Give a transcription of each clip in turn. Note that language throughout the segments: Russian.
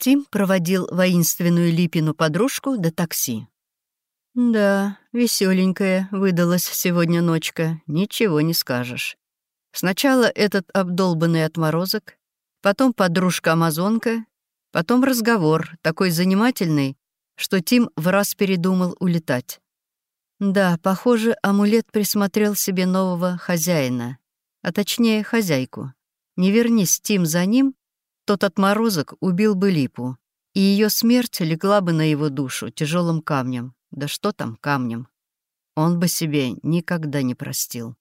Тим проводил воинственную Липину подружку до такси. Да, веселенькая выдалась сегодня ночка, ничего не скажешь. Сначала этот обдолбанный отморозок, потом подружка-амазонка, потом разговор, такой занимательный, что Тим в раз передумал улетать. Да, похоже, амулет присмотрел себе нового хозяина, а точнее хозяйку. Не вернись Тим за ним, тот отморозок убил бы Липу, и ее смерть легла бы на его душу тяжелым камнем. Да что там камнем? Он бы себе никогда не простил.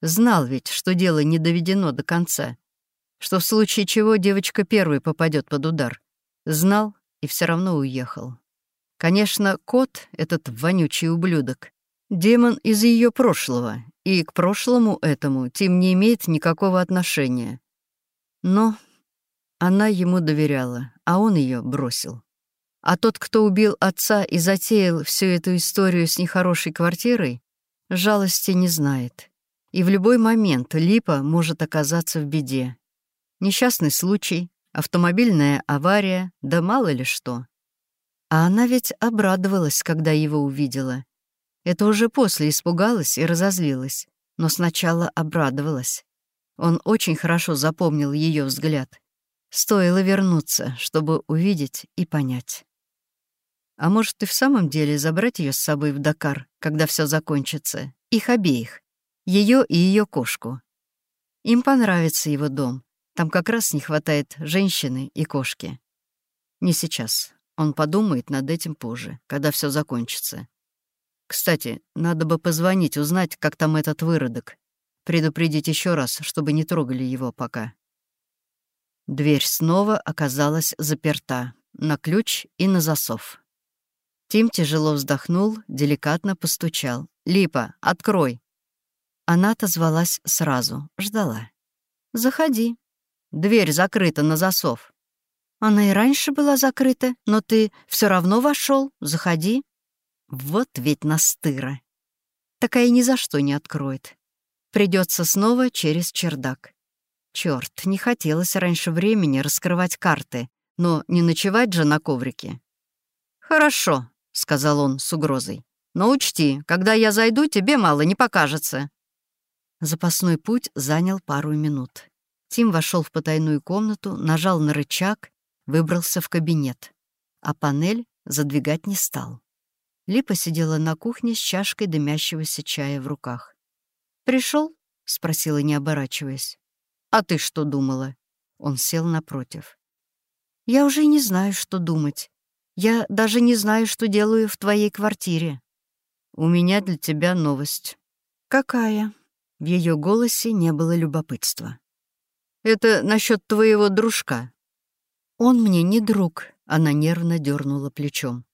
Знал ведь, что дело не доведено до конца, что в случае чего девочка первой попадет под удар. Знал и все равно уехал. Конечно, кот, этот вонючий ублюдок, демон из ее прошлого, и к прошлому этому Тим не имеет никакого отношения. Но она ему доверяла, а он ее бросил. А тот, кто убил отца и затеял всю эту историю с нехорошей квартирой, жалости не знает. И в любой момент Липа может оказаться в беде. Несчастный случай, автомобильная авария, да мало ли что. А она ведь обрадовалась, когда его увидела. Это уже после испугалась и разозлилась, но сначала обрадовалась. Он очень хорошо запомнил ее взгляд. Стоило вернуться, чтобы увидеть и понять. А может, и в самом деле забрать ее с собой в Дакар, когда все закончится? Их обеих. Ее и ее кошку. Им понравится его дом. Там как раз не хватает женщины и кошки. Не сейчас. Он подумает над этим позже, когда все закончится. Кстати, надо бы позвонить, узнать, как там этот выродок. Предупредить еще раз, чтобы не трогали его пока. Дверь снова оказалась заперта. На ключ и на засов. Тим тяжело вздохнул, деликатно постучал. «Липа, открой!» Она отозвалась сразу, ждала. «Заходи. Дверь закрыта на засов». «Она и раньше была закрыта, но ты все равно вошел. Заходи». Вот ведь настыра. Такая ни за что не откроет. Придется снова через чердак. Черт, не хотелось раньше времени раскрывать карты, но не ночевать же на коврике. «Хорошо», — сказал он с угрозой. «Но учти, когда я зайду, тебе мало не покажется». Запасной путь занял пару минут. Тим вошел в потайную комнату, нажал на рычаг, выбрался в кабинет. А панель задвигать не стал. Липа сидела на кухне с чашкой дымящегося чая в руках. Пришел? спросила, не оборачиваясь. «А ты что думала?» Он сел напротив. «Я уже не знаю, что думать. Я даже не знаю, что делаю в твоей квартире. У меня для тебя новость». «Какая?» В ее голосе не было любопытства. «Это насчет твоего дружка». «Он мне не друг», — она нервно дернула плечом.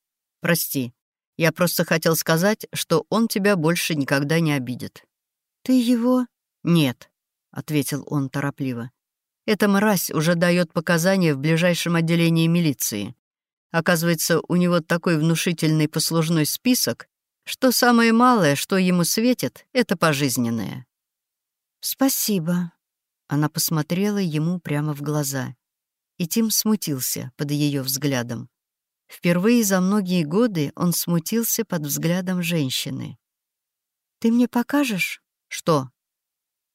«Прости, я просто хотел сказать, что он тебя больше никогда не обидит». «Ты его...» «Нет», — ответил он торопливо. «Эта мразь уже дает показания в ближайшем отделении милиции. Оказывается, у него такой внушительный послужной список, что самое малое, что ему светит, — это пожизненное». «Спасибо». Она посмотрела ему прямо в глаза. И Тим смутился под ее взглядом. Впервые за многие годы он смутился под взглядом женщины. «Ты мне покажешь?» «Что?»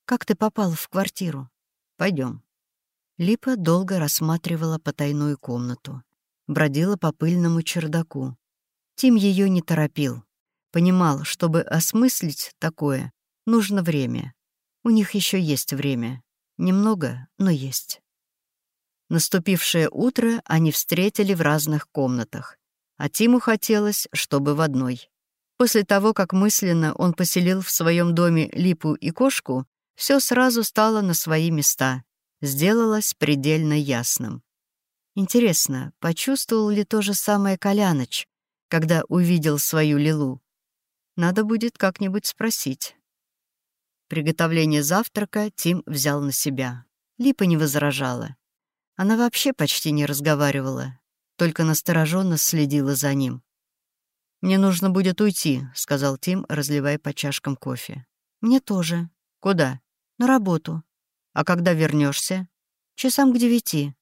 «Как ты попал в квартиру?» Пойдем. Липа долго рассматривала потайную комнату. Бродила по пыльному чердаку. Тим ее не торопил. Понимал, чтобы осмыслить такое, нужно время. У них еще есть время. Немного, но есть. Наступившее утро они встретили в разных комнатах, а Тиму хотелось, чтобы в одной. После того, как мысленно он поселил в своем доме липу и кошку, все сразу стало на свои места, сделалось предельно ясным. Интересно, почувствовал ли то же самое Коляныч, когда увидел свою Лилу? Надо будет как-нибудь спросить. Приготовление завтрака Тим взял на себя. Липа не возражала. Она вообще почти не разговаривала, только настороженно следила за ним. «Мне нужно будет уйти», — сказал Тим, разливая по чашкам кофе. «Мне тоже». «Куда?» «На работу». «А когда вернешься? «Часам к девяти».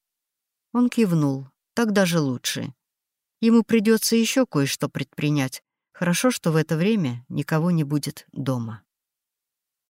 Он кивнул. так даже лучше. Ему придется еще кое-что предпринять. Хорошо, что в это время никого не будет дома.